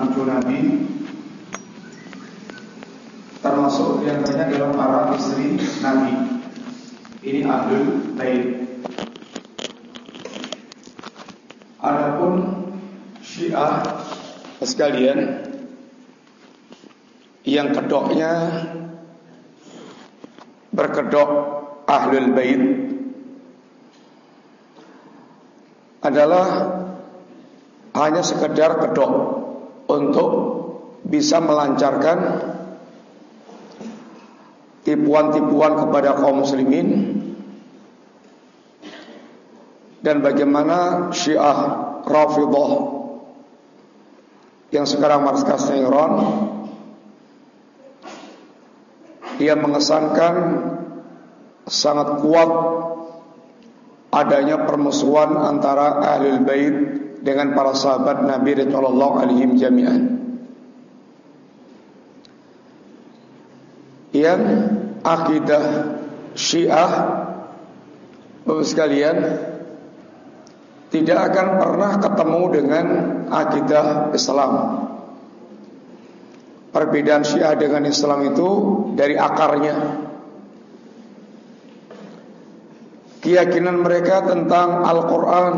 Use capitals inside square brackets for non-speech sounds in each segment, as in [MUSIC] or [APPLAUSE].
cucu Nabi Termasuk yang banyak adalah para istri Nabi. Ini Ahlul Bait. Adapun Syiah sekalian yang kedoknya berkedok Ahlul Bait adalah hanya sekedar kedok untuk bisa melancarkan tipuan-tipuan kepada kaum muslimin dan bagaimana Syiah Rafidhah yang sekarang markasnya Iran dia mengesankan sangat kuat adanya permusuhan antara Ahlul Bait dengan para sahabat Nabi sallallahu alaihi jami'an. Yang akidah Syiah Bapak sekalian tidak akan pernah ketemu dengan akidah Islam. Perbedaan Syiah dengan Islam itu dari akarnya. Keyakinan mereka tentang Al-Quran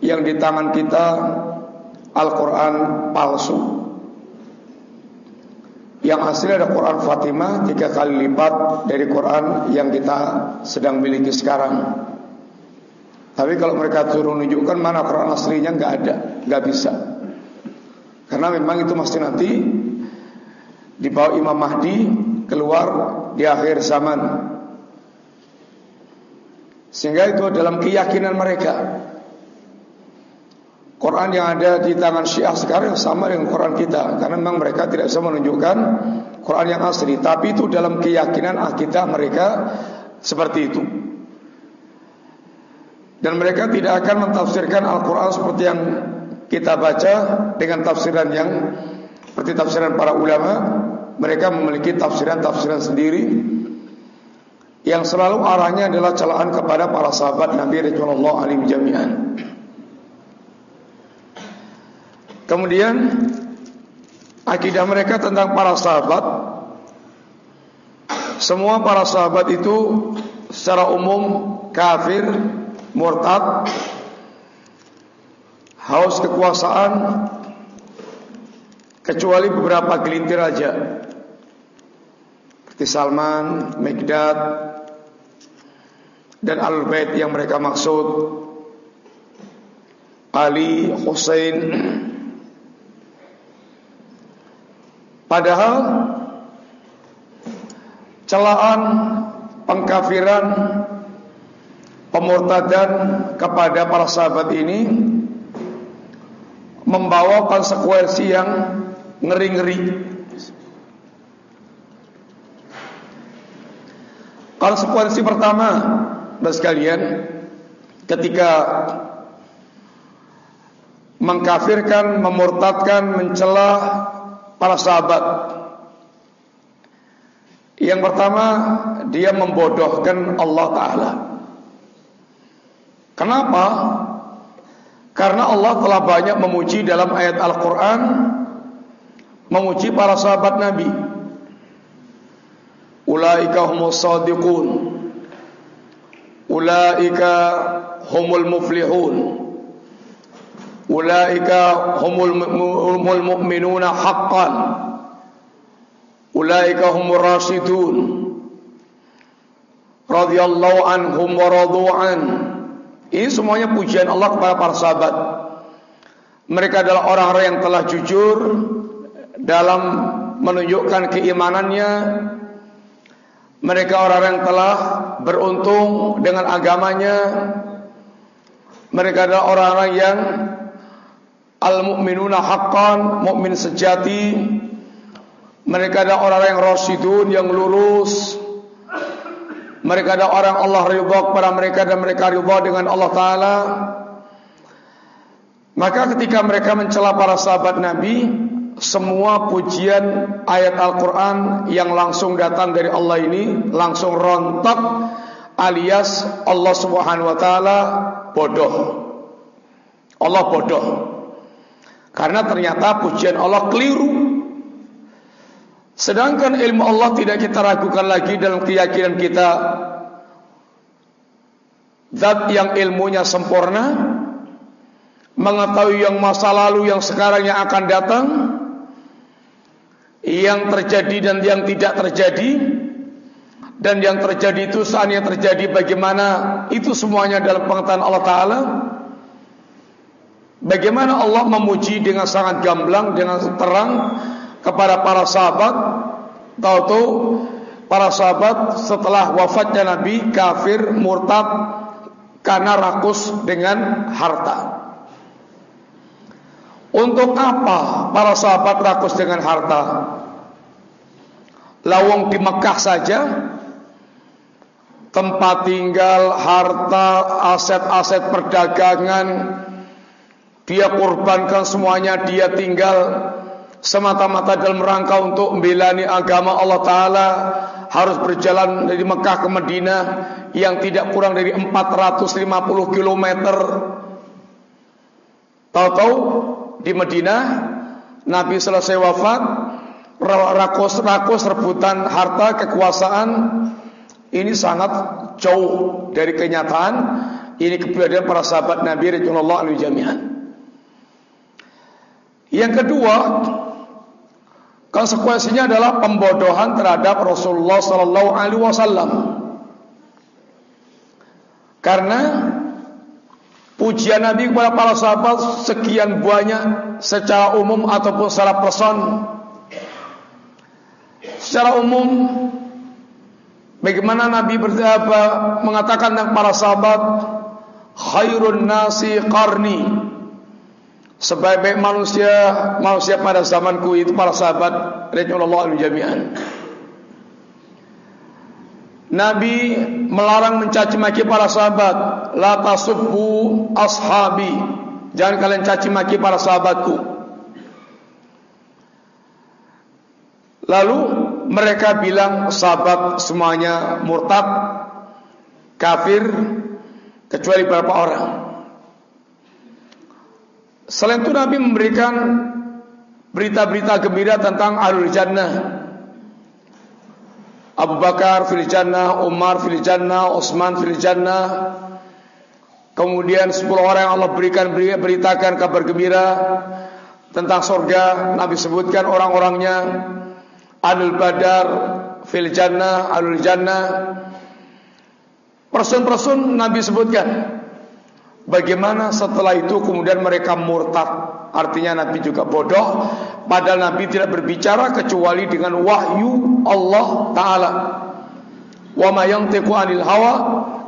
yang di tangan kita Al-Quran palsu. Yang asli ada Quran Fatimah tiga kali lipat dari Quran yang kita sedang miliki sekarang. Tapi kalau mereka suruh menunjukkan mana Quran aslinya nggak ada, nggak bisa. Karena memang itu mesti nanti di bawah Imam Mahdi keluar di akhir zaman. Sehingga itu dalam keyakinan mereka. Quran yang ada di tangan Syiah sekarang sama dengan Quran kita karena memang mereka tidak bisa menunjukkan Quran yang asli, tapi itu dalam keyakinan akidah mereka seperti itu. Dan mereka tidak akan mentafsirkan Al-Quran seperti yang kita baca dengan tafsiran yang seperti tafsiran para ulama. Mereka memiliki tafsiran-tafsiran sendiri yang selalu arahnya adalah celaan kepada para sahabat Nabi Rasulullah Alim Jami'an. Kemudian akidah mereka tentang para sahabat, semua para sahabat itu secara umum kafir murtad haus kekuasaan kecuali beberapa gelintir aja. Seperti Salman, Megdad dan Al-Bait yang mereka maksud. Ali, Hussein [CLEARS THROAT] padahal celaan pengkafiran pemurtadan kepada para sahabat ini membawa konsekuensi yang ngeri-ngeri. Konsekuensi pertama, Bapak sekalian, ketika mengkafirkan, memurtadkan, mencela para sahabat. Yang pertama, dia membodohkan Allah Ta'ala. Kenapa? Karena Allah telah banyak memuji dalam ayat Al-Quran Memuji para sahabat Nabi Ulaika humus sadiqun Ulaika humul muflihun Ulaika humul, humul mu'minuna haqqan Ulaika humur rasidun Radiyallahu anhum wa radu'an ini semuanya pujian Allah kepada para sahabat. Mereka adalah orang-orang yang telah jujur dalam menunjukkan keimanannya. Mereka orang-orang yang telah beruntung dengan agamanya. Mereka adalah orang-orang yang al-mu'minuna haqqan, mukmin sejati. Mereka adalah orang-orang yang rasyidun, yang lurus. Mereka ada orang Allah ridha kepada mereka dan mereka ridha dengan Allah Taala. Maka ketika mereka mencela para sahabat Nabi, semua pujian ayat Al-Quran yang langsung datang dari Allah ini langsung rontok alias Allah Subhanahu Wa Taala bodoh. Allah bodoh. Karena ternyata pujian Allah keliru. Sedangkan ilmu Allah tidak kita ragukan lagi dalam keyakinan kita Zat yang ilmunya sempurna Mengetahui yang masa lalu yang sekarang yang akan datang Yang terjadi dan yang tidak terjadi Dan yang terjadi itu saat terjadi bagaimana Itu semuanya dalam pengetahuan Allah Ta'ala Bagaimana Allah memuji dengan sangat gamblang Dengan terang kepada para sahabat? Tahu-tahu para sahabat setelah wafatnya Nabi kafir murtad karena rakus dengan harta. Untuk apa para sahabat rakus dengan harta? Lawang di Mekah saja tempat tinggal, harta, aset-aset perdagangan dia korbankan semuanya dia tinggal semata-mata dalam rangka untuk membelani agama Allah Ta'ala. Harus berjalan dari Mekah ke Madinah yang tidak kurang dari 450 km tahu-tahu di Madinah Nabi selesai wafat rakus-rakus rebutan harta kekuasaan. Ini sangat jauh dari kenyataan. Ini keberadaan para sahabat Nabi Rasulullah SAW yang kedua Konsekuensinya adalah pembodohan terhadap Rasulullah sallallahu alaihi wasallam. Karena pujian Nabi kepada para sahabat sekian banyak secara umum ataupun secara person. Secara umum bagaimana Nabi berkata mengatakan tentang para sahabat khairun nasi qarni Sebaik-baik manusia Manusia pada zamanku itu Para sahabat Rasulullah al-Jami'an Nabi melarang mencaci maki para sahabat. La tasubbu ashabi. Jangan kalian caci maki para sahabatku. Lalu mereka bilang sahabat semuanya murtad Kafir Kecuali beberapa orang Selain itu Nabi memberikan berita-berita gembira tentang Ahlul Jannah. Abu Bakar fil Jannah, Umar fil Jannah, Utsman fil Jannah. Kemudian 10 orang yang Allah berikan beritakan kabar gembira tentang surga. Nabi sebutkan orang-orangnya Ahlul Badar fil Jannah, Ahlul Jannah. Person-person Nabi sebutkan Bagaimana setelah itu kemudian mereka murtad? Artinya Nabi juga bodoh. Padahal Nabi tidak berbicara kecuali dengan wahyu Allah Ta'ala. Wa ma yantiqu anil hawa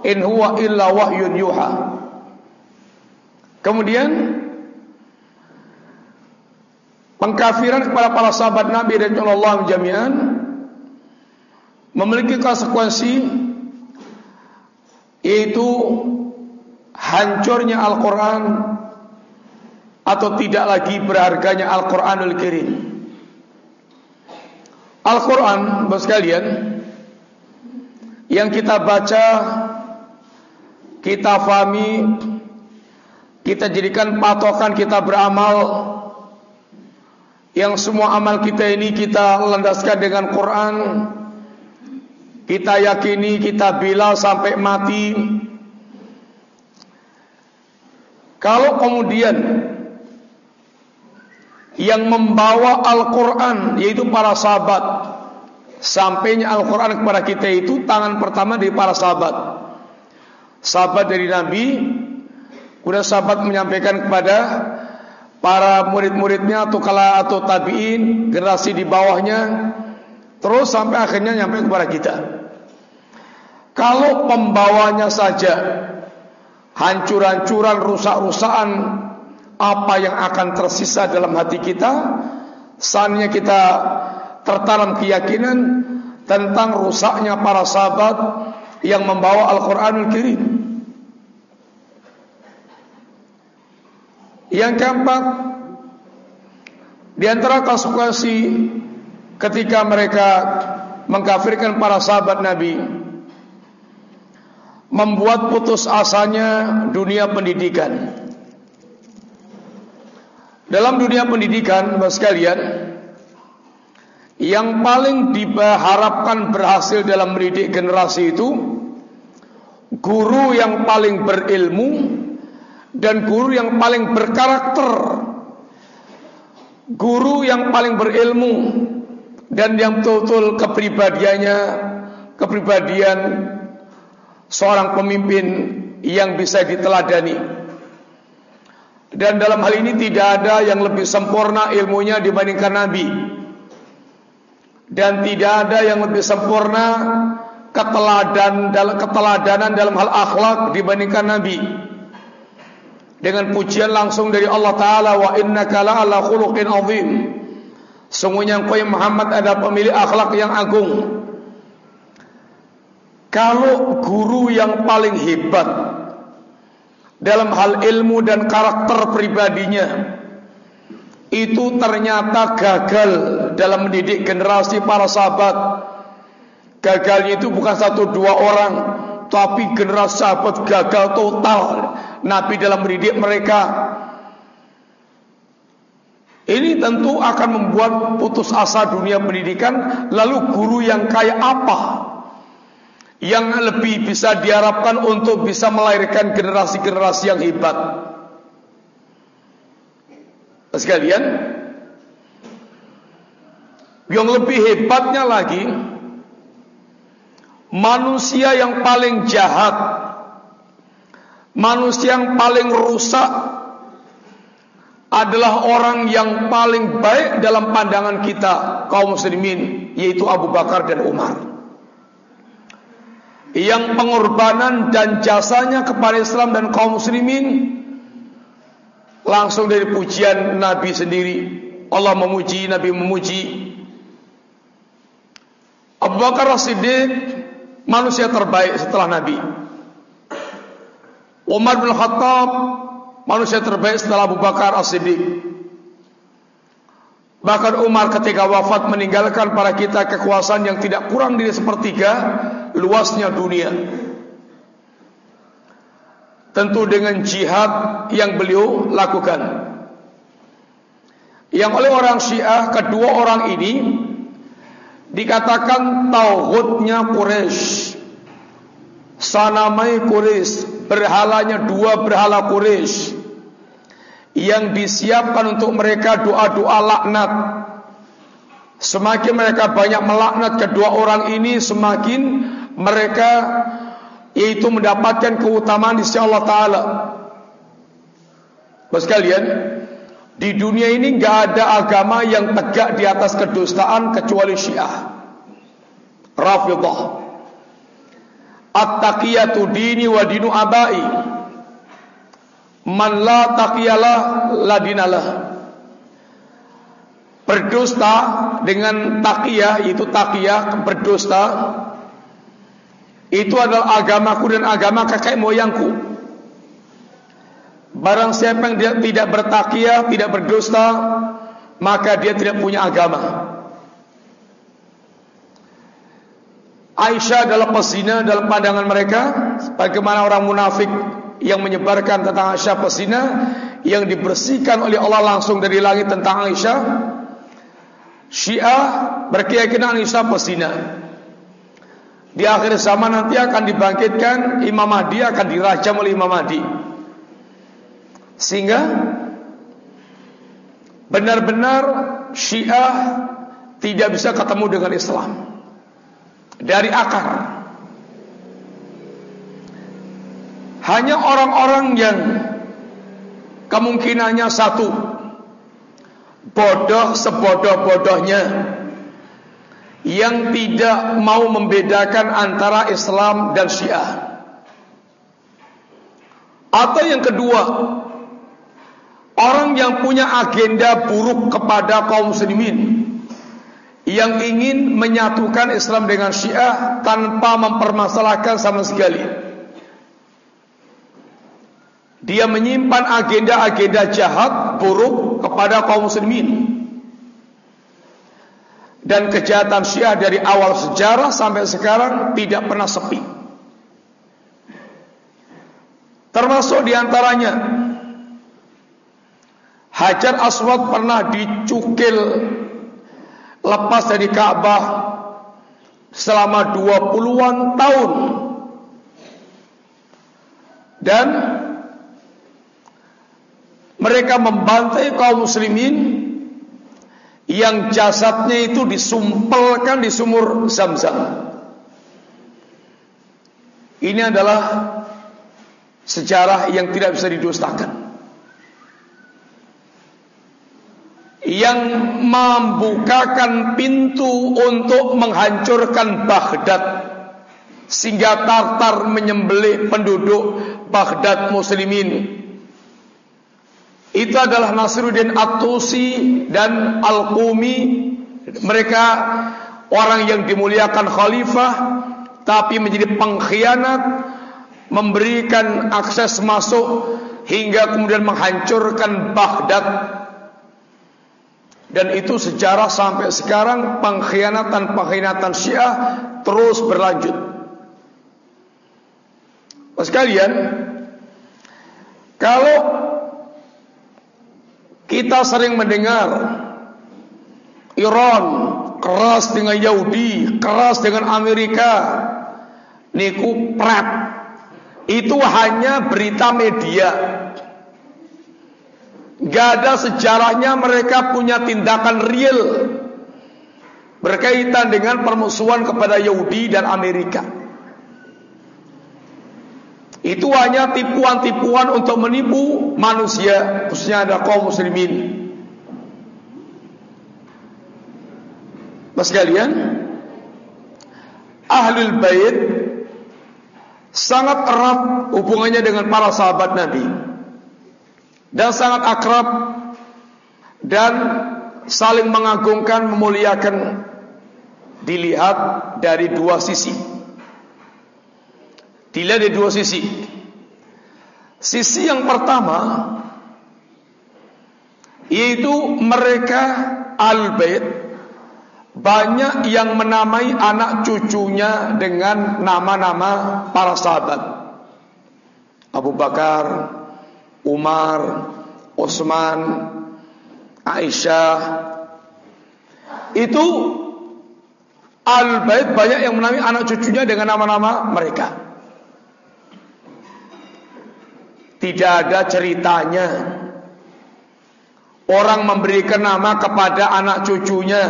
In huwa illa wahyun yuha. Kemudian Pengkafiran kepada para sahabat Nabi dan Allah jami'an Memiliki konsekuensi Yaitu hancurnya Al-Quran atau tidak lagi berharganya Al-Quranul Kirim. Al-Quran, bos kalian, yang kita baca, kita fahami, kita jadikan patokan kita beramal, yang semua amal kita ini kita landaskan dengan Quran, kita yakini, kita bila sampai mati, Kalau kemudian yang membawa Al-Quran yaitu para sahabat sampainya Al-Quran kepada kita itu tangan pertama dari para sahabat. Sahabat dari Nabi kemudian sahabat menyampaikan kepada para murid-muridnya atau kala atau tabiin generasi di bawahnya terus sampai akhirnya nyampe kepada kita. Kalau pembawanya saja hancur-hancuran, rusak-rusakan apa yang akan tersisa dalam hati kita. Saatnya kita tertanam keyakinan tentang rusaknya para sahabat yang membawa Al-Quranul Kirim yang keempat di antara konsekuensi ketika mereka mengkafirkan para sahabat Nabi membuat putus asanya dunia pendidikan. Dalam dunia pendidikan, Bapak sekalian, yang paling diharapkan berhasil dalam mendidik generasi itu guru yang paling berilmu dan guru yang paling berkarakter. Guru yang paling berilmu dan yang betul-betul kepribadiannya kepribadian seorang pemimpin yang bisa diteladani. Dan dalam hal ini tidak ada yang lebih sempurna ilmunya dibandingkan Nabi. Dan tidak ada yang lebih sempurna keteladan dalam keteladanan dalam hal akhlak dibandingkan Nabi. Dengan pujian langsung dari Allah Ta'ala Wa innaka la'ala khuluqin azim. Sungguhnya engkau yang Muhammad ada pemilik akhlak yang agung Kalau guru yang paling hebat dalam hal ilmu dan karakter pribadinya itu ternyata gagal dalam mendidik generasi para sahabat. Gagalnya itu bukan satu dua orang tapi generasi sahabat gagal total Nabi dalam mendidik mereka. Ini tentu akan membuat putus asa dunia pendidikan. Lalu guru yang kayak apa yang lebih bisa diharapkan untuk bisa melahirkan generasi-generasi yang hebat. Sekalian, yang lebih hebatnya lagi, manusia yang paling jahat, manusia yang paling rusak adalah orang yang paling baik dalam pandangan kita kaum muslimin, yaitu Abu Bakar dan Umar yang pengorbanan dan jasanya kepada Islam dan kaum muslimin langsung dari pujian Nabi sendiri. Allah memuji Nabi memuji. Abu Bakar As-Siddiq manusia terbaik setelah Nabi. Umar bin Khattab manusia terbaik setelah Abu Bakar As-Siddiq. Bahkan Umar ketika wafat meninggalkan para kita kekuasaan yang tidak kurang dari sepertiga luasnya dunia. Tentu dengan jihad yang beliau lakukan. Yang oleh orang Syiah kedua orang ini dikatakan tauhidnya Quraisy. Sanamai Quraisy, berhalanya dua berhala Quraisy yang disiapkan untuk mereka doa-doa laknat. Semakin mereka banyak melaknat kedua orang ini, semakin mereka yaitu mendapatkan keutamaan di sisi Allah Taala. Bos kalian, di dunia ini enggak ada agama yang tegak di atas kedustaan kecuali Syiah. Rafidhah. At-taqiyatu dini wa dinu abai man la taqiyalah la dinalah berdusta dengan taqiyah itu taqiyah berdusta itu adalah agamaku dan agama kakek moyangku. Barang siapa yang tidak bertaqiyah tidak berdusta maka dia tidak punya agama. Aisyah adalah pesina dalam pandangan mereka. Bagaimana orang munafik yang menyebarkan tentang Aisyah pesina yang dibersihkan oleh Allah langsung dari langit tentang Aisyah. Syiah berkeyakinan Aisyah pesina di akhir zaman nanti akan dibangkitkan Imam Mahdi akan dirajam oleh Imam Mahdi. Sehingga benar-benar Syiah tidak bisa ketemu dengan Islam. Dari akar. Hanya orang-orang yang kemungkinannya satu. Bodoh sebodoh-bodohnya yang tidak mau membedakan antara Islam dan Syiah. Atau yang kedua, orang yang punya agenda buruk kepada kaum muslimin yang ingin menyatukan Islam dengan Syiah tanpa mempermasalahkan sama sekali. Dia menyimpan agenda-agenda jahat buruk kepada kaum muslimin. Dan kejahatan Syiah dari awal sejarah sampai sekarang tidak pernah sepi. Termasuk diantaranya Hajar Aswad pernah dicukil lepas dari Ka'bah selama 20-an tahun. Dan mereka membantai kaum muslimin yang jasadnya itu disumpelkan di sumur Zam-Zam. Ini adalah sejarah yang tidak bisa didustakan. Yang membukakan pintu untuk menghancurkan Baghdad sehingga Tartar menyembelih penduduk Baghdad muslimin itu adalah Nasruddin At-Tusi dan Al-Qumi mereka orang yang dimuliakan khalifah tapi menjadi pengkhianat memberikan akses masuk hingga kemudian menghancurkan Baghdad dan itu sejarah sampai sekarang pengkhianatan-pengkhianatan Syiah terus berlanjut. Sekalian, kalau kita sering mendengar Iran keras dengan Yahudi, keras dengan Amerika. Niku prat. Itu hanya berita media. Gak ada sejarahnya mereka punya tindakan real berkaitan dengan permusuhan kepada Yahudi dan Amerika. Itu hanya tipuan-tipuan untuk menipu manusia Khususnya ada kaum muslimin. Mas kalian Ahlul Bait Sangat erat hubungannya dengan para sahabat Nabi. Dan sangat akrab Dan saling mengagungkan, memuliakan. Dilihat dari dua sisi Dilihat dari dua sisi. Sisi yang pertama yaitu mereka al-bait banyak yang menamai anak cucunya dengan nama-nama para sahabat. Abu Bakar, Umar, Utsman, Aisyah. Itu al-bait banyak yang menamai anak cucunya dengan nama-nama mereka. Tidak ada ceritanya. Orang memberikan nama kepada anak cucunya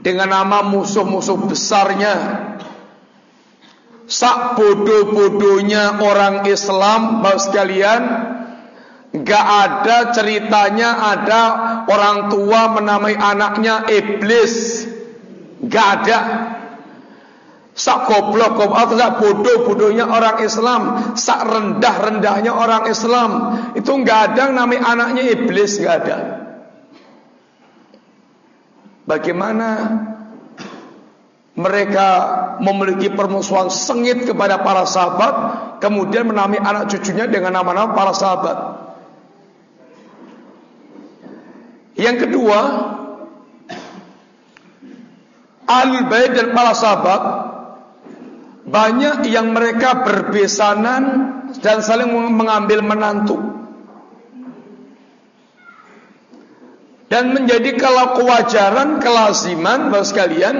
Dengan nama musuh-musuh besarnya. Sak bodoh-bodohnya orang Islam Bapak sekalian Gak ada ceritanya ada orang tua menamai anaknya iblis. Gak ada Sak goblok goblok sak bodoh bodohnya orang Islam, sak rendah rendahnya orang Islam itu enggak ada namanya anaknya iblis enggak ada. Bagaimana mereka memiliki permusuhan sengit kepada para sahabat, kemudian menamai anak cucunya dengan nama-nama para sahabat. Yang kedua, Al-Bait dan para sahabat banyak yang mereka berbesanan dan saling mengambil menantu. Dan menjadi kalau kewajaran, kelaziman Bapak sekalian,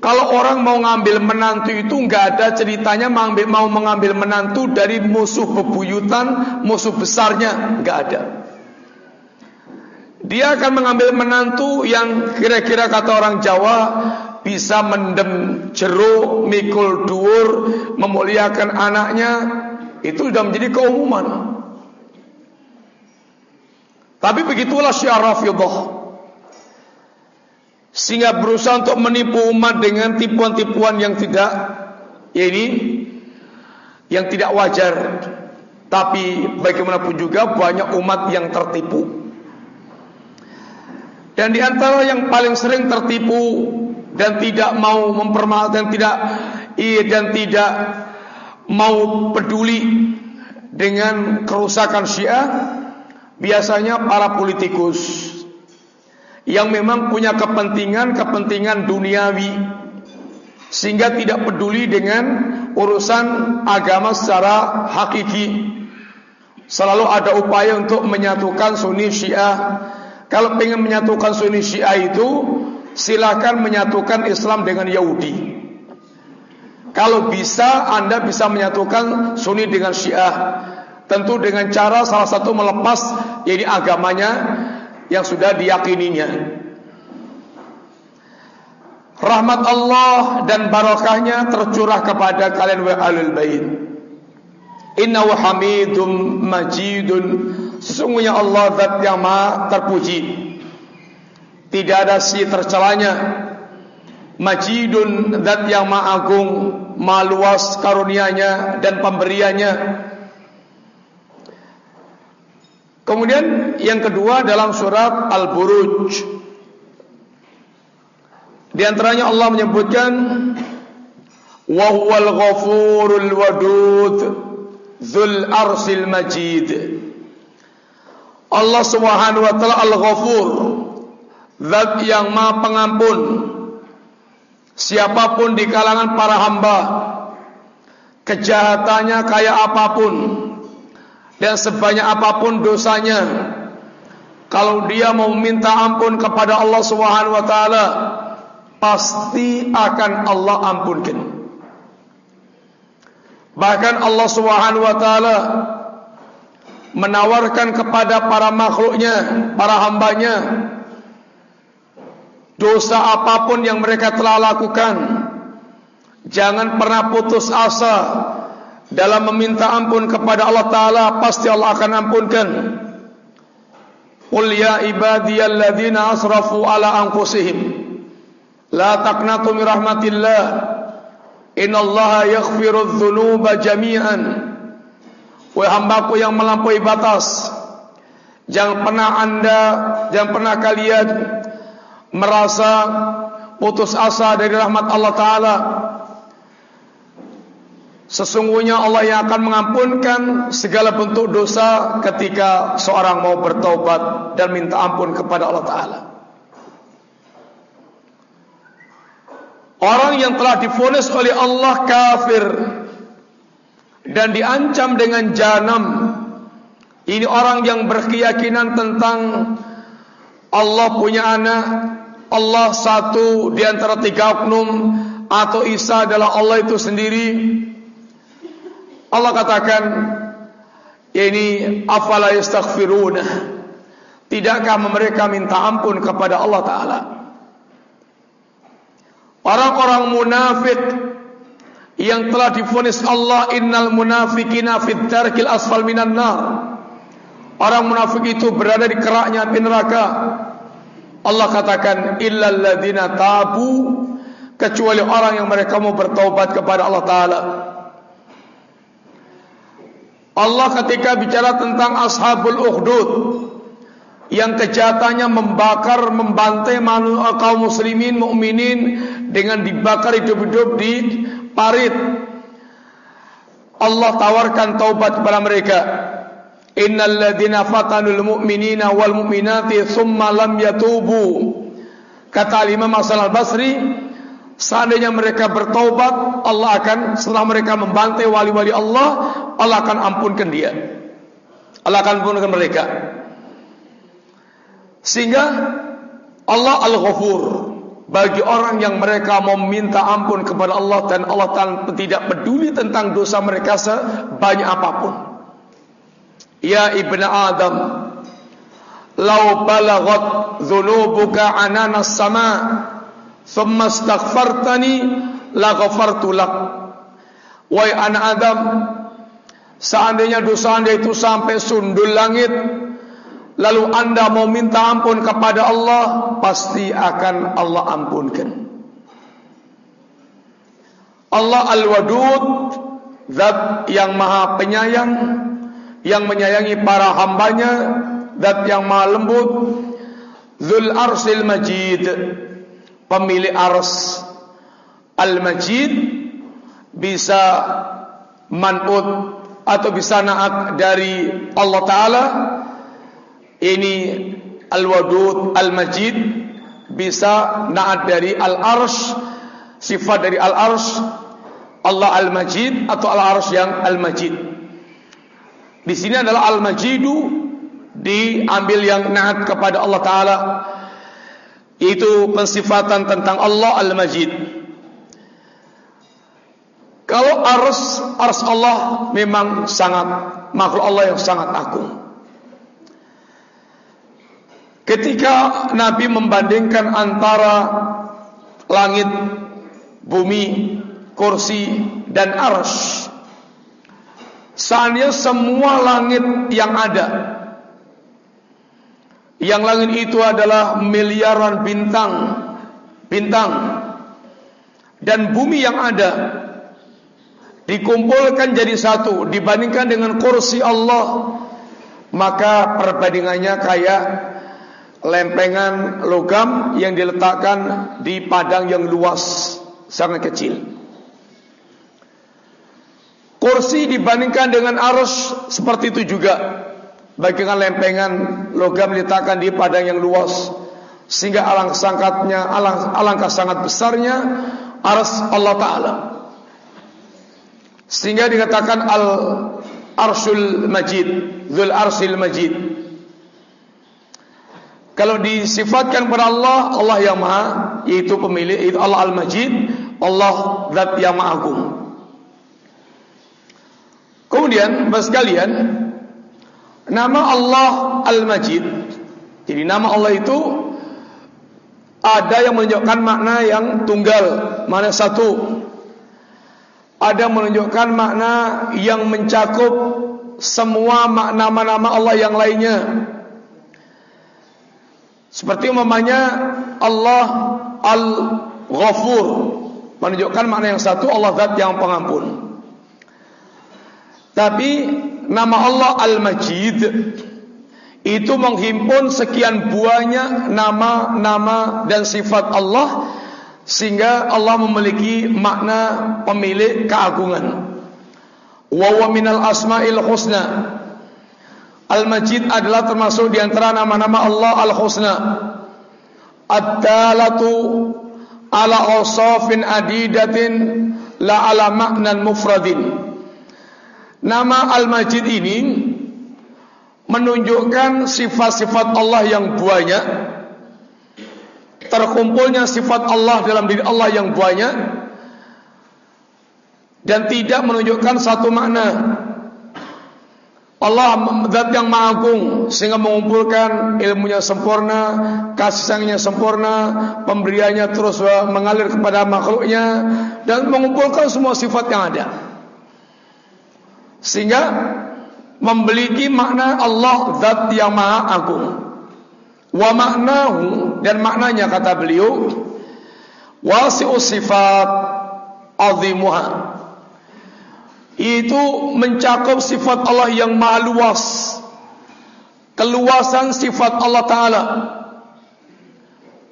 kalau orang mau ngambil menantu itu enggak ada ceritanya mau mengambil menantu dari musuh bebuyutan, musuh besarnya, enggak ada. Dia akan mengambil menantu yang kira-kira kata orang Jawa bisa mendem jeruk, mikul dur, memuliakan anaknya, itu sudah menjadi keumuman. Tapi begitulah syiar Rafidah. Sehingga berusaha untuk menipu umat dengan tipuan-tipuan yang tidak ya ini yang tidak wajar. Tapi bagaimanapun juga banyak umat yang tertipu. Dan di antara yang paling sering tertipu dan tidak mau mempermasalahkan tidak iya dan tidak mau peduli dengan kerusakan Syiah biasanya para politikus yang memang punya kepentingan-kepentingan duniawi sehingga tidak peduli dengan urusan agama secara hakiki Selalu ada upaya untuk menyatukan Sunni Syiah. Kalau ingin menyatukan Sunni Syiah itu, silakan menyatukan Islam dengan Yahudi. Kalau bisa, anda bisa menyatukan Sunni dengan Syiah. Tentu dengan cara salah satu melepas jadi agamanya yang sudah diyakininya. Rahmat Allah dan barakahnya tercurah kepada kalian wa alul bait. Inna wa hamidum majidun. Sesungguhnya Allah zat yang maha terpuji. Tidak ada si tercelanya. Majidun zat yang maha agung, maha luas karunianya dan pemberiannya. Kemudian yang kedua dalam surat Al-Buruj di antaranya Allah menyebutkan wa huwal ghafurul wadud dzul arsil majid. Allah Subhanahu wa taala Al-Ghafur, zat yang Maha Pengampun. Siapapun di kalangan para hamba kejahatannya kayak apapun dan sebanyak apapun dosanya kalau dia mau minta ampun kepada Allah taala pasti akan Allah ampunkan. Bahkan Allah taala menawarkan kepada para makhluknya, para hambanya dosa apapun yang mereka telah lakukan jangan pernah putus asa dalam meminta ampun kepada Allah taala pasti Allah akan ampunkan. Qul ya ibadiyalladzina asrafu ala anfusihim La taqnatu min rahmatillah. Innallaha yaghfiru dzunuba jami'an. Wahai hambaku yang melampaui batas, jangan pernah Anda, jangan pernah kalian merasa putus asa dari rahmat Allah taala. Sesungguhnya Allah yang akan mengampunkan segala bentuk dosa ketika seorang mau bertobat dan minta ampun kepada Allah taala. Orang yang telah difonis oleh Allah kafir dan diancam dengan janam. Ini orang yang berkeyakinan tentang Allah punya anak, Allah satu di antara tiga oknum atau Isa adalah Allah itu sendiri. Allah katakan ini afala yastaghfirun. Tidakkah mereka minta ampun kepada Allah taala? Orang-orang munafik yang telah difonis Allah innal munafiqina fid darkil asfal minan nar. Orang munafik itu berada di keraknya api neraka. Allah katakan illal ladzina tabu kecuali orang yang mereka mau bertaubat kepada Allah taala. Allah ketika bicara tentang ashabul ukhdud yang kejahatannya membakar, membantai kaum muslimin, mukminin dengan dibakar hidup-hidup di parit. Allah tawarkan taubat kepada mereka. Innal ladzina fatanul mu'minina wal mu'minati tsumma lam yatubu. Kata Imam Hasan Al-Basri, seandainya mereka bertaubat, Allah akan setelah mereka membantai wali-wali Allah, Allah akan ampunkan dia. Allah akan ampunkan mereka. Sehingga Allah Al-Ghafur bagi orang yang mereka meminta ampun kepada Allah dan Allah tidak peduli tentang dosa mereka sebanyak apapun. Ya ibnu Adam, lau balagat dhunubuka ananas sama, thumma astaghfartani la ghafartu lak. Wahai anak Adam, seandainya dosa anda itu sampai sundul langit, lalu anda mau minta ampun kepada Allah pasti akan Allah ampunkan Allah Al-Wadud zat yang maha penyayang yang menyayangi para hambanya zat yang maha lembut Zul Arsil Majid pemilik ars. Al-Majid bisa manut atau bisa naat dari Allah Ta'ala. Ini Al-Wadud Al-Majid bisa naat dari Al-Arsh sifat dari Al-Arsh. Allah Al-Majid atau Al-Arsh yang Al-Majid di sini adalah al-majidu diambil yang naat kepada Allah taala itu pensifatan tentang Allah al-majid. Kalau ars ars Allah memang sangat makhluk Allah yang sangat agung. Ketika Nabi membandingkan antara langit bumi kursi dan ars Seandainya semua langit yang ada Yang langit itu adalah miliaran bintang Bintang Dan bumi yang ada Dikumpulkan jadi satu Dibandingkan dengan kursi Allah Maka perbandingannya kayak Lempengan logam yang diletakkan di padang yang luas Sangat kecil Kursi dibandingkan dengan arus seperti itu juga. Bagikan lempengan logam diletakkan di padang yang luas. Sehingga alangkah sangatnya, alang, alangkah sangat besarnya arus Allah Ta'ala. Sehingga dikatakan al arsul majid. Zul arsil majid. Kalau disifatkan kepada Allah, Allah yang maha, yaitu pemilik, yaitu Allah al-majid, Allah zat yang maha agung. Kemudian Bapak sekalian Nama Allah Al-Majid. Jadi nama Allah itu Ada yang menunjukkan makna yang tunggal Makna satu. Ada menunjukkan makna yang mencakup Semua makna nama Allah yang lainnya. Seperti umpamanya Allah Al-Ghafur Menunjukkan makna yang satu Allah Zat yang pengampun tapi nama Allah Al-Majid itu menghimpun sekian banyak nama-nama dan sifat Allah sehingga Allah memiliki makna pemilik keagungan. Wa wa minal asma'il husna. Al-Majid adalah termasuk di antara nama-nama Allah Al-Husna. Ad-dalatu ala awsafin adidatin la ala ma'nan mufradin. Nama Al-Majid ini menunjukkan sifat-sifat Allah yang banyak terkumpulnya sifat Allah dalam diri Allah yang banyak dan tidak menunjukkan satu makna Allah zat yang maha agung sehingga mengumpulkan ilmunya sempurna, kasih sayangnya sempurna, pemberiannya terus mengalir kepada makhluknya dan mengumpulkan semua sifat yang ada. Sehingga memiliki makna Allah zat yang maha agung. Wa maknahu dan maknanya kata beliau wasi'u sifat azimuha. Itu mencakup sifat Allah yang maha luas. Keluasan sifat Allah Ta'ala.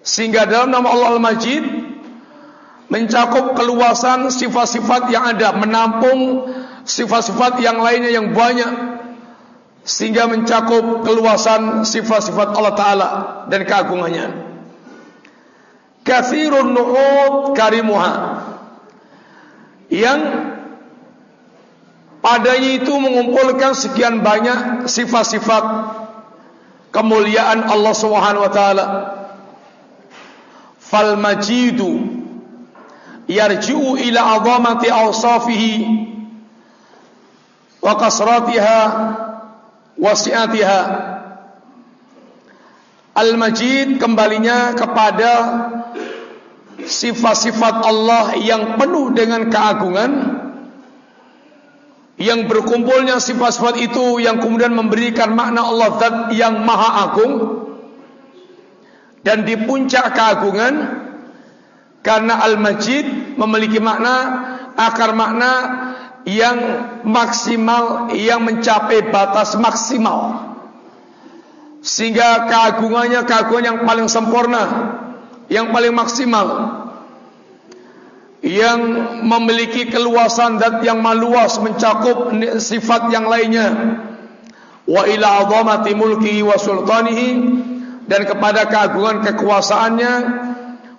Sehingga dalam nama Allah Al-Majid mencakup keluasan sifat-sifat yang ada menampung sifat-sifat yang lainnya yang banyak sehingga mencakup keluasan sifat-sifat Allah taala dan keagungannya. Kathirun nu'ud karimuha. Yang padanya itu mengumpulkan sekian banyak sifat-sifat kemuliaan Allah Subhanahu wa taala. Fal majidu yarji'u ila 'azamati awsafihi wa kasratiha wa si'atiha. Al-Majid kembalinya kepada sifat-sifat Allah yang penuh dengan keagungan yang berkumpulnya sifat-sifat itu yang kemudian memberikan makna Allah Zat yang maha agung. Dan di puncak keagungan karena Al-Majid memiliki makna akar makna yang maksimal yang mencapai batas maksimal. Sehingga keagungannya keagungan yang paling sempurna yang paling maksimal yang memiliki keluasan dan yang maluas mencakup sifat yang lainnya. Wa ila azamati mulki wa sultanihi dan kepada keagungan kekuasaannya.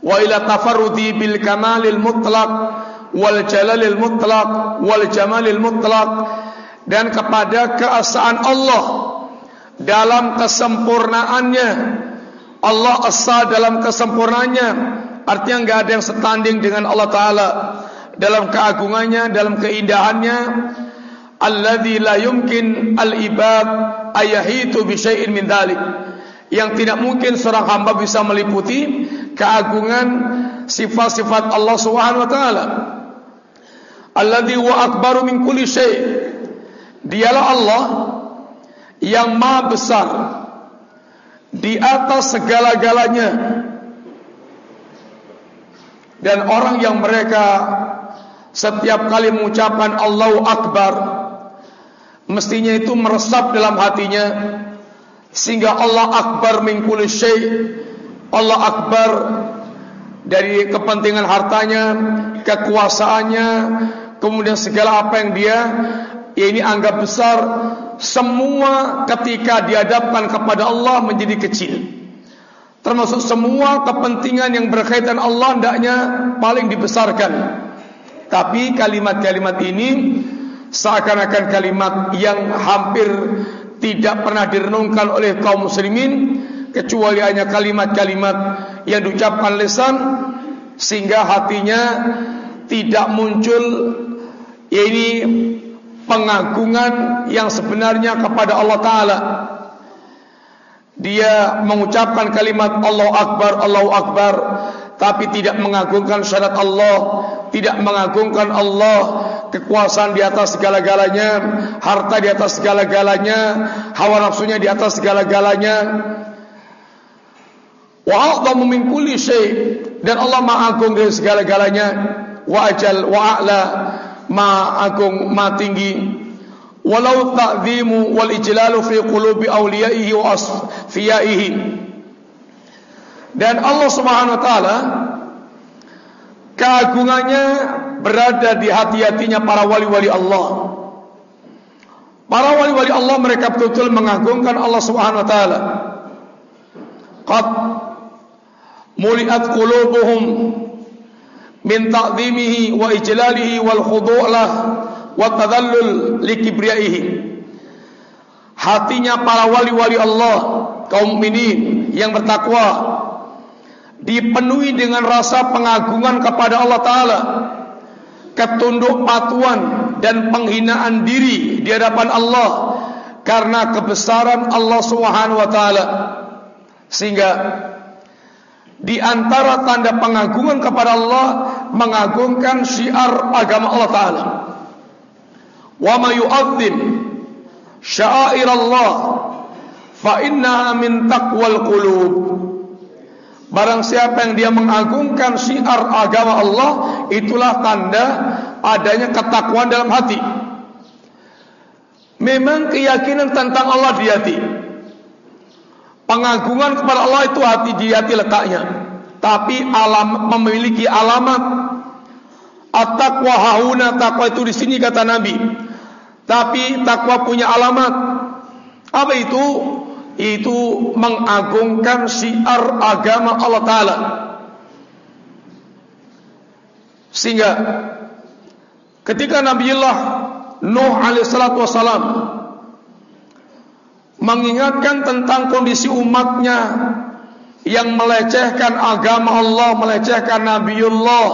Wa ila tafarrudi bil kamalil mutlaq wal jalalil mutlaq wal jamalil mutlaq dan kepada keesaan Allah dalam kesempurnaannya. Allah esa dalam kesempurnaannya. Artinya enggak ada yang setanding dengan Allah taala. Dalam keagungannya dalam keindahannya. Alladzi la yumkin al-ibad ayahitu bi syai'in min dhalik. Yang tidak mungkin seorang hamba bisa meliputi keagungan sifat-sifat Allah Subhanahu wa taala alladzi wa akbaru min kulli syai' dialah Allah yang maha besar. Di atas segala-galanya. Dan orang yang mereka setiap kali mengucapkan Allahu Akbar mestinya itu meresap dalam hatinya sehingga Allah Akbar min kulli syai' Allah Akbar dari kepentingan hartanya kekuasaannya kemudian segala apa yang dia ya ini anggap besar semua ketika dihadapkan kepada Allah menjadi kecil. Termasuk semua kepentingan yang berkaitan Allah hendaknya paling dibesarkan. Tapi kalimat-kalimat ini seakan-akan kalimat yang hampir tidak pernah direnungkan oleh kaum muslimin kecuali hanya kalimat-kalimat yang diucapkan lisan sehingga hatinya tidak muncul ini pengagungan yang sebenarnya kepada Allah Taala. Dia mengucapkan kalimat Allah Akbar, Allah Akbar, tapi tidak mengagungkan syarat Allah, tidak mengagungkan Allah, kekuasaan di atas segala-galanya, harta di atas segala-galanya, hawa nafsunya di atas segala-galanya. Wa a'zamu min kulli syai' dan Allah Maha Agung dari segala-galanya, wa ajal wa a'la ma agung ma tinggi. Walau ta'zimu wal ijlalu fi qulubi awliyaihi wa asfiyaihi dan Allah Subhanahu wa taala keagungannya berada di hati-hatinya para wali-wali Allah. Para wali-wali Allah mereka betul-betul mengagungkan Allah Subhanahu wa taala. Qad muliat qulubuhum min ta'zimihi wa ijlalihi wal khudu'lah wa tadallul li kibriyaihi. Hatinya para wali-wali Allah kaum mukminin yang bertakwa dipenuhi dengan rasa pengagungan kepada Allah taala ketunduk patuhan dan penghinaan diri di hadapan Allah karena kebesaran Allah Subhanahu wa taala. Sehingga di antara tanda pengagungan kepada Allah mengagungkan syiar agama Allah taala. Wa may yu'azzim sya'air Allah fa inna min taqwal qulub. Barang siapa yang dia mengagungkan syiar agama Allah, itulah tanda adanya ketakwaan dalam hati. Memang keyakinan tentang Allah di hati. Pengagungan kepada Allah itu hati di hati letaknya. Tapi alam memiliki alamat at-taqwa hauna taqwa itu di sini kata Nabi. Tapi takwa punya alamat. Apa itu? Itu mengagungkan syiar agama Allah taala. Sehingga ketika Nabiullah Nuh alaihi salatu wasalam mengingatkan tentang kondisi umatnya yang melecehkan agama Allah, melecehkan Nabiullah.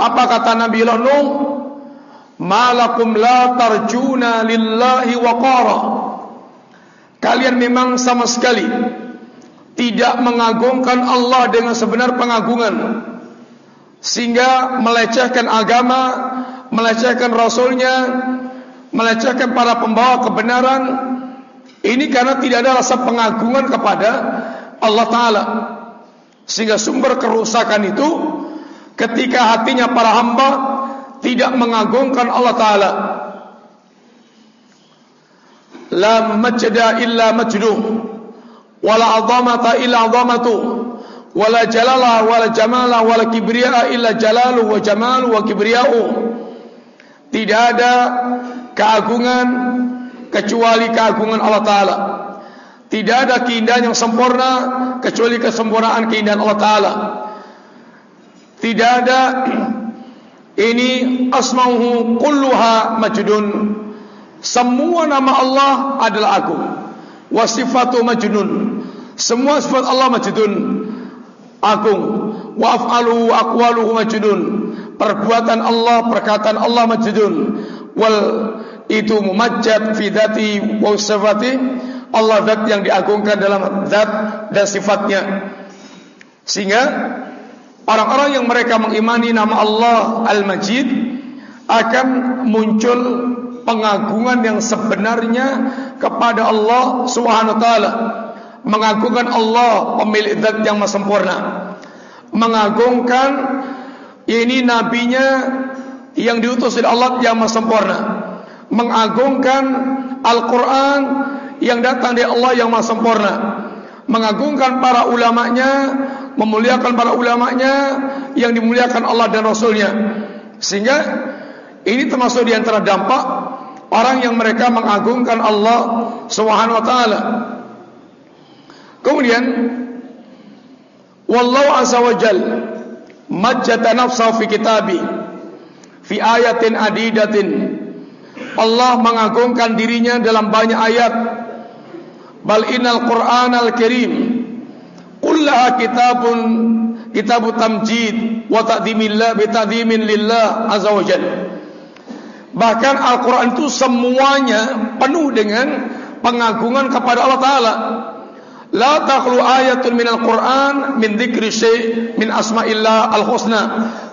Apa kata Nabiullah Nuh? Malakum la tarjuna lillahi waqara. Kalian memang sama sekali tidak mengagungkan Allah dengan sebenar pengagungan sehingga melecehkan agama, melecehkan rasulnya, melecehkan para pembawa kebenaran ini karena tidak ada rasa pengagungan kepada Allah Ta'ala. Sehingga sumber kerusakan itu Ketika hatinya para hamba Tidak mengagungkan Allah Ta'ala. La majda illa majduh Wala azamata illa azamatu. Wala jalala wala jamala Wala kibriya illa jalalu wa jamalu wa kibriya'u. Tidak ada keagungan kecuali keagungan Allah Taala. Tidak ada keindahan yang sempurna kecuali kesempurnaan keindahan Allah Taala. Tidak ada [CLEARS THROAT] ini asmauhu kulluha majdun semua nama Allah adalah agung. Wa sifatu majnun. Semua sifat Allah majnun. Agung. Wa af'alu wa aqwaluhu majnun. Perbuatan Allah perkataan Allah majnun wal itu mumajjad fi dzati wa sifati. Allah zat yang diagungkan dalam zat dan sifatnya. Sehingga orang-orang yang mereka mengimani nama Allah Al-Majid akan muncul pengagungan yang sebenarnya kepada Allah Subhanahu wa taala. Mengagungkan Allah pemilik zat yang sempurna. Mengagungkan ini nabinya yang diutus oleh Allah yang maha sempurna mengagungkan Al-Qur'an yang datang dari Allah yang maha sempurna mengagungkan para ulamanya memuliakan para ulamanya yang dimuliakan Allah dan Rasulnya. Sehingga ini termasuk di antara dampak orang yang mereka mengagungkan Allah Subhanahu wa taala. Kemudian wallahu azza wa jal majjata nafsahu fi kitabi fi ayatin adidatin. Allah mengagungkan dirinya dalam banyak ayat. Bal innal qur'anal karim. Kullaha kitabun kitabu tamjid wa ta'dhimillah bi ta'dhimin lillah azza wa bahkan Al-Qur'an itu semuanya penuh dengan pengagungan kepada Allah taala la takhlu ayatun minal qur'an min dzikri syai' min asma'illah al-husna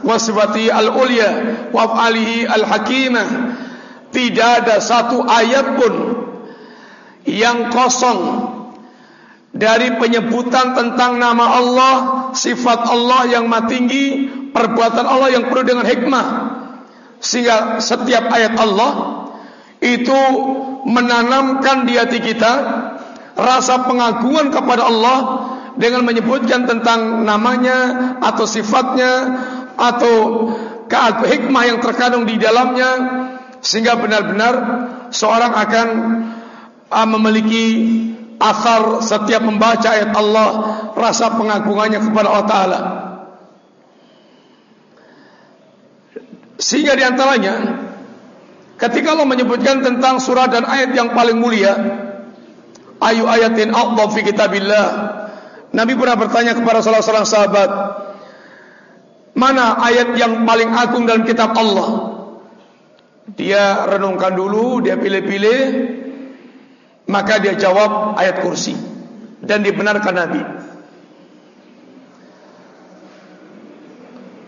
wa sifati al-ulya wa af'alihi al-hakimah tidak ada satu ayat pun yang kosong dari penyebutan tentang nama Allah, sifat Allah yang maha tinggi, perbuatan Allah yang penuh dengan hikmah. Sehingga setiap ayat Allah itu menanamkan di hati kita rasa pengagungan kepada Allah dengan menyebutkan tentang namanya atau sifatnya atau hikmah yang terkandung di dalamnya sehingga benar-benar seorang akan Ah, memiliki asar setiap membaca ayat Allah rasa pengagungannya kepada Allah Taala. Sehingga diantaranya ketika Allah menyebutkan tentang surah dan ayat yang paling mulia, ayu ayatin Allah fi kitabillah. Nabi pernah bertanya kepada salah seorang sahabat, mana ayat yang paling agung dalam kitab Allah? Dia renungkan dulu, dia pilih-pilih, Maka dia jawab ayat kursi Dan dibenarkan Nabi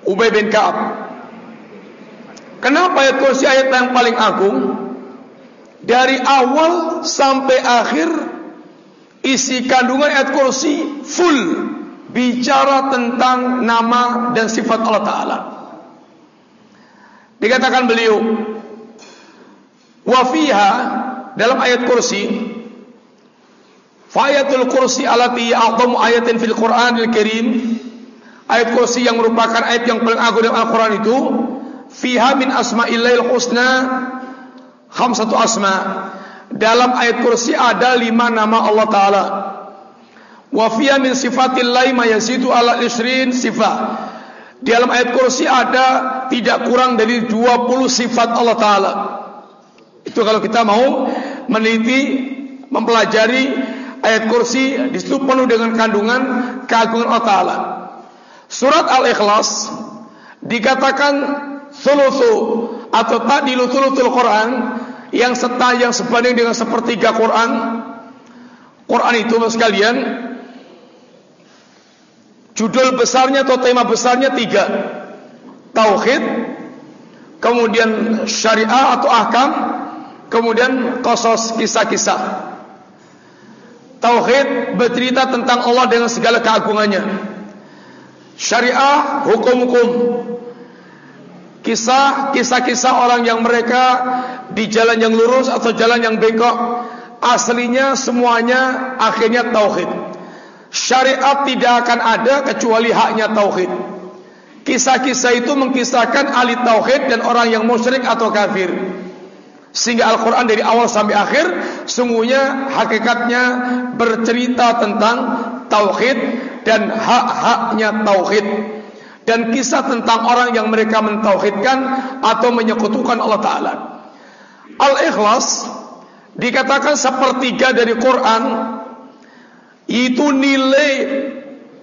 Ubay bin Ka'ab Kenapa ayat kursi ayat yang paling agung Dari awal sampai akhir Isi kandungan ayat kursi Full Bicara tentang nama dan sifat Allah Ta'ala. Dikatakan beliau Wafiha dalam ayat kursi Fayatul kursi alati a'zamu ayatin fil Qur'anil Karim ayat kursi yang merupakan ayat yang paling agung dalam Al-Qur'an itu fiha min asma'illahil husna khamsatu asma dalam ayat kursi ada lima nama Allah taala. Wa fiha min sifatillahi ma yasidu ala isrin sifat di dalam ayat kursi ada tidak kurang dari 20 sifat Allah taala. Itu kalau kita mau meneliti, mempelajari ayat kursi di situ penuh dengan kandungan keagungan Allah Taala. Surat Al-Ikhlas dikatakan sulusu atau tadilu sulusul Quran yang serta yang sebanding dengan sepertiga Quran. Quran itu sekalian judul besarnya atau tema besarnya tiga. Tauhid kemudian syariah atau ahkam Kemudian kosos kisah-kisah. Tauhid bercerita tentang Allah dengan segala keagungannya. Syariah hukum-hukum. Kisah, kisah-kisah orang yang mereka Di jalan yang lurus atau jalan yang bengkok Aslinya semuanya akhirnya Tauhid. Syariat tidak akan ada kecuali haknya Tauhid. Kisah-kisah itu mengkisahkan ahli Tauhid dan orang yang musyrik atau kafir. Sehingga Al-Quran dari awal sampai akhir Sungguhnya hakikatnya bercerita tentang Tauhid dan hak-haknya Tauhid. Dan kisah tentang orang yang mereka mentauhidkan Atau menyekutukan Allah Ta'ala Al-Ikhlas dikatakan sepertiga dari Quran itu nilai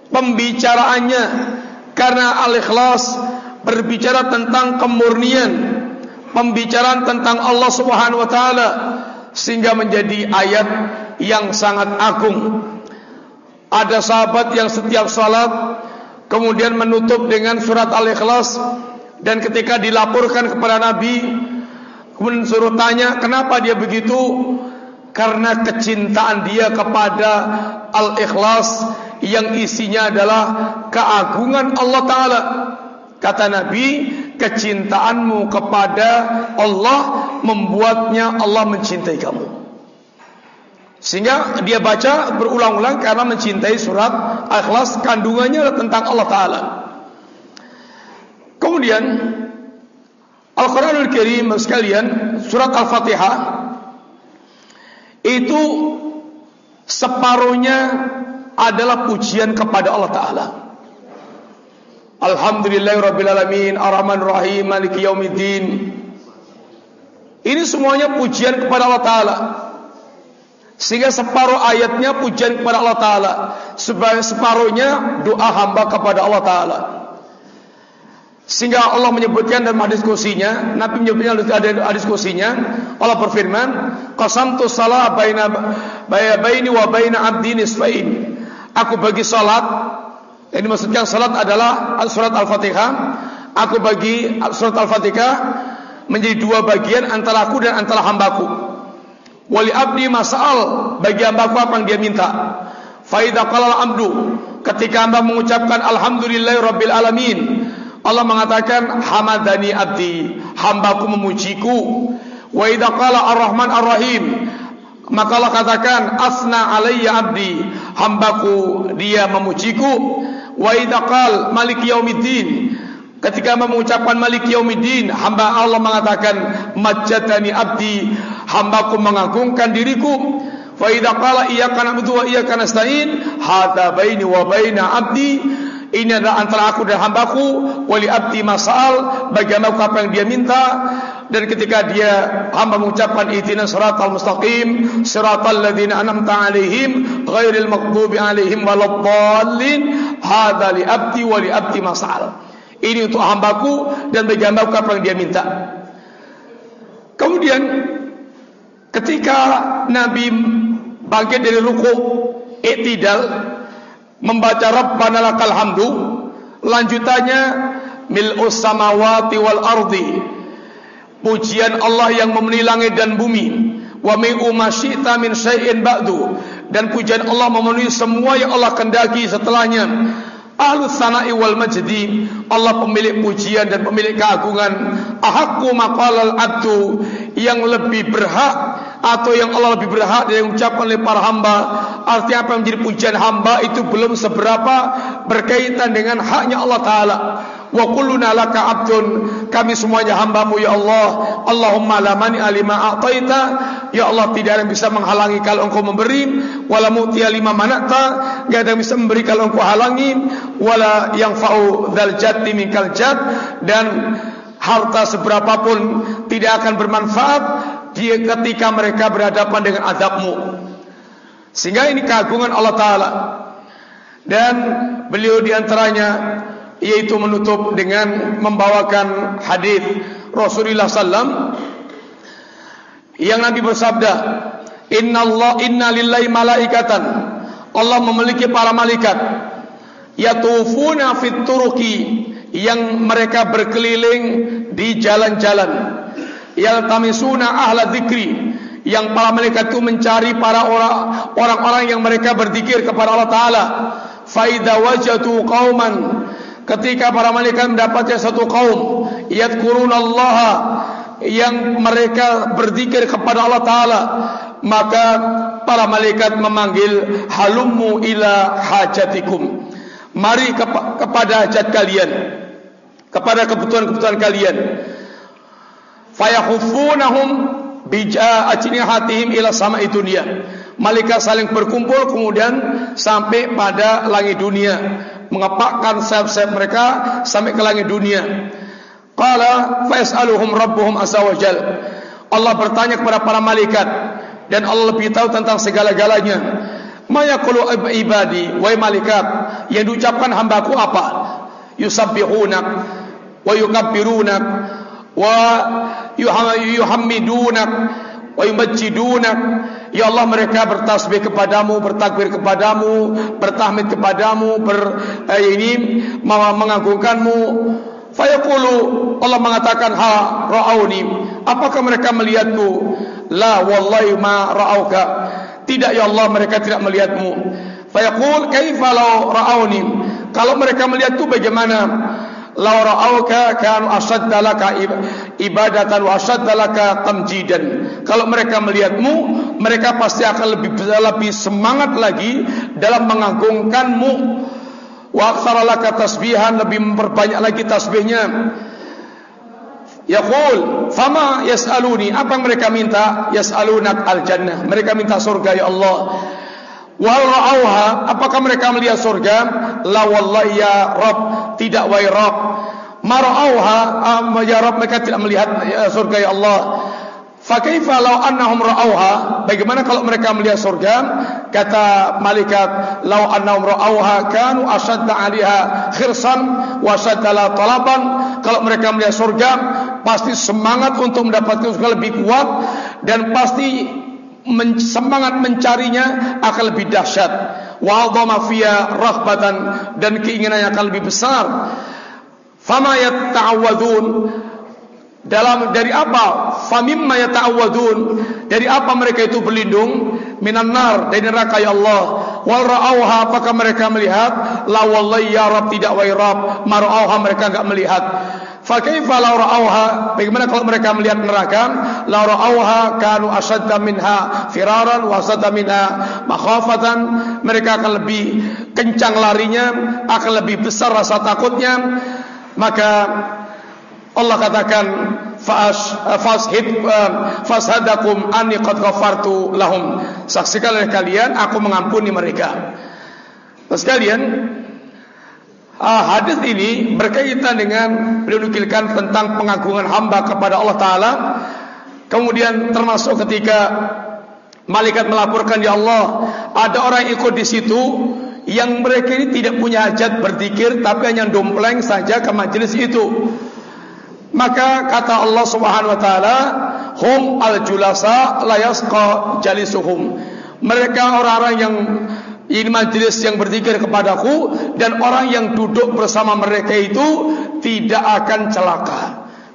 pembicaraannya karena Al-Ikhlas berbicara tentang kemurnian, pembicaraan tentang Allah Subhanahu wa taala sehingga menjadi ayat yang sangat agung. Ada sahabat yang setiap salat kemudian menutup dengan surat Al-Ikhlas dan ketika dilaporkan kepada Nabi kemudian suruh tanya kenapa dia begitu karena kecintaan dia kepada Al-Ikhlas yang isinya adalah keagungan Allah taala Kata Nabi, kecintaanmu kepada Allah membuatnya Allah mencintai kamu. Sehingga dia baca berulang-ulang karena mencintai surat Al-Ikhlas kandungannya tentang Allah Taala. Kemudian Al-Quranul Karim sekalian surat Al-Fatihah itu separuhnya adalah pujian kepada Allah Taala. Alhamdulillahirrabbilalamin Ar-Rahman Maliki Yawmiddin. Ini semuanya pujian kepada Allah Ta'ala. Sehingga separuh ayatnya pujian kepada Allah Ta'ala. Separuhnya doa hamba kepada Allah Ta'ala Sehingga Allah menyebutkan dalam hadis kursinya Nabi menyebutkan dalam hadis kursinya Allah berfirman Qasamtu salah baina, baini wa baina abdi nisfain Aku bagi salat yang dimaksudkan salat adalah surat Al-Fatihah. Aku bagi surat Al-Fatihah menjadi dua bagian antara aku dan antara hambaku. Wali abdi masal bagi hambaku apa yang dia minta. Faidah kalal amdu ketika hamba mengucapkan Alhamdulillahi Rabbil Alamin Allah mengatakan Hamadani abdi Hambaku memujiku. Wa idha kala ar-Rahman ar-Rahim Maka Allah katakan Asna alaiya abdi Hambaku dia memujiku. Wa idza qal malik yaumiddin ketika mengucapkan malik yaumiddin hamba Allah mengatakan majjatani abdi hambaku mengagungkan diriku. Fa idza qala iyyaka na'budu wa iyyaka nasta'in hadza baini wa baina abdi ini adalah antara aku dan hambaku. Wali abdi masal bagaimana apa yang dia minta. Dan ketika dia hamba mengucapkan itina siratal mustaqim siratal ladzina an'amta alaihim ghairil maghdubi alaihim waladdallin. Hadza li abdi wa li abdi masal ini untuk hambaku dan hambaku apa yang dia minta. Kemudian ketika nabi bangkit dari ruku i'tidal membaca Rabbana lakal hamdu. Lanjutannya mil'us samawati wal ardi. Pujian Allah yang memenuhi langit dan bumi. Wa mi'u masyita min syai'in ba'du. Dan pujian Allah memenuhi semua yang Allah kendaki setelahnya. Ahlus sana'i wal majdi. Allah pemilik pujian dan pemilik keagungan. Ahakku maqalal abdu. Yang lebih berhak Atau yang Allah lebih berhak Dari ucapan oleh para hamba. Artinya apa yang menjadi pujian hamba Itu belum seberapa berkaitan dengan haknya Allah Ta'ala. Wa kulluna laka abdun. Kami semuanya hambamu ya Allah. Allahumma la mani alima a'taita. Ya Allah tidak ada yang bisa menghalangi kalau engkau memberi. Wala mu'ti lima manata. Enggak ada yang bisa memberi kalau engkau halangi. Wala yang fa'u dzal jaddi minkal jad. Dan harta seberapa pun tidak akan bermanfaat dia ketika mereka berhadapan dengan azabmu. Sehingga ini keagungan Allah taala. Dan beliau diantaranya yaitu menutup dengan membawakan hadis Rasulullah sallam yang Nabi bersabda Inna Allah inna lillahi malaikatan. Allah memiliki para malaikat. Yatufuna fit turuki yang mereka berkeliling di jalan-jalan yaltamisuna ahla dzikri yang para malaikat itu mencari para orang-orang yang mereka berzikir kepada Allah taala. Faida wajatu qauman ketika para malaikat mendapatkan satu kaum Allah yang mereka berzikir kepada Allah taala maka para malaikat memanggil halummu ila hajatikum. Mari kepada hajat kalian kepada kebutuhan-kebutuhan kalian fayahufunahum bija hatihim ila sama'i dunia malaikat saling berkumpul kemudian sampai pada langit dunia mengepakkan sayap-sayap mereka sampai ke langit dunia. Qala fas'aluhum rabbuhum azza wa jal. Allah bertanya kepada para malaikat dan Allah lebih tahu tentang segala-galanya. Maya qulu ibadi wa malaikat yang diucapkan hambaku apa? Yusabbihunak wa yukabbirunak wa yumajjidunak Ya Allah mereka bertasbih kepadamu, bertakbir kepadamu, bertahmid kepadamu, ber eh, ini mengagungkanmu. Fayaqulu Allah mengatakan ha ra'auni apakah mereka melihatku la wallahi ma ra'auka. Tidak ya Allah mereka tidak melihatmu. Fayaqul kaifa law ra'auni? Kalau mereka melihatku bagaimana law ra'auka kan ashadda laka ibadatan wa ashadda laka tamjidan. Kalau mereka melihatmu mereka pasti akan lebih lebih semangat lagi dalam mengagungkanmu. Wa aktsara laka tasbihan lebih memperbanyak lagi tasbihnya. Yaqul fama yasaluni? Apa yang mereka minta? Yasalunat al jannah mereka minta surga ya Allah. Wal ra'auha? Apakah mereka melihat surga? La wallahi ya rab tidak wa rab mara'auha ya rab mereka tidak melihat ya surga ya Allah. Fakaifa law annahum ra'awha bagaimana kalau mereka melihat surga? Kata malaikat law annahum ra'awha kanu ashadda 'alaiha khirsan wa ashadda la talaban. Kalau mereka melihat surga pasti semangat untuk mendapatkan surga lebih kuat dan pasti men semangat mencarinya akan lebih dahsyat wa dhama fiya rahbatan dan keinginannya akan lebih besar. Fama yata'awwadun. Dalam dari apa? Famimma yata'awwadun. Dari apa mereka itu berlindung? Minan nar dari neraka ya Allah. Wal ra'auha apakah mereka melihat? La wallahi ya rab tidak wa rab mar'auha mereka enggak melihat fa kaifa la ra'auha? Bagaimana kalau mereka melihat neraka? La ra'auha kanu ashadda minha firaran wa ashadda minha makhafatan. Mereka akan lebih kencang larinya akan lebih besar rasa takutnya. Maka Allah katakan fashid eh, fashadakum anni qad ghafartu lahum. Saksikan oleh kalian aku mengampuni mereka. Terus kalian ah, hadis ini berkaitan dengan menukilkan tentang pengagungan hamba kepada Allah taala. Kemudian termasuk ketika malaikat melaporkan ya Allah ada orang ikut di situ yang mereka ini tidak punya hajat berzikir tapi hanya dompleng saja ke majelis itu. Maka kata Allah Subhanahu wa taala hum al julasa la yasqa jalisuhum. Mereka orang-orang yang ini majlis yang berzikir kepadaku dan orang yang duduk bersama mereka itu tidak akan celaka.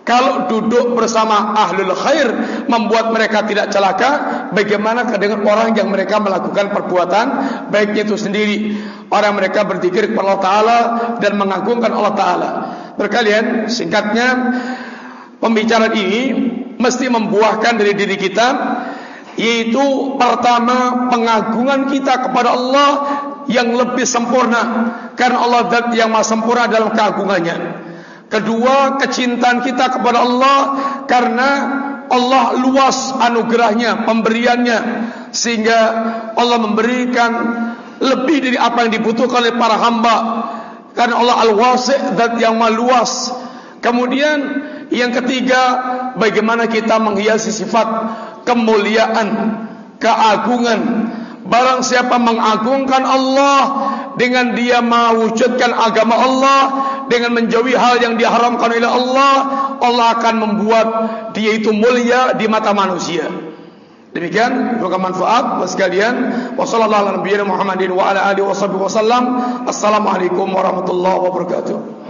Kalau duduk bersama ahlul khair membuat mereka tidak celaka bagaimana dengan orang yang mereka melakukan perbuatan? Baiknya itu sendiri. Orang mereka berzikir kepada Allah taala dan mengagungkan Allah taala. Berkalian singkatnya pembicaraan ini mesti membuahkan dari diri kita yaitu pertama pengagungan kita kepada Allah yang lebih sempurna karena Allah zat yang maha sempurna dalam keagungannya. Kedua, kecintaan kita kepada Allah karena Allah luas anugerahnya, pemberiannya sehingga Allah memberikan lebih dari apa yang dibutuhkan oleh para hamba karena Allah Al-Wasi' zat yang maluas. Kemudian yang ketiga, bagaimana kita menghiasi sifat kemuliaan, keagungan. Barang siapa mengagungkan Allah dengan dia mewujudkan agama Allah dengan menjauhi hal yang diharamkan oleh Allah, Allah akan membuat dia itu mulia di mata manusia. Demikian semoga manfaat buat sekalian. Wassallallahu ala nabiyina Muhammadin wa wasallam. Assalamualaikum warahmatullahi wabarakatuh.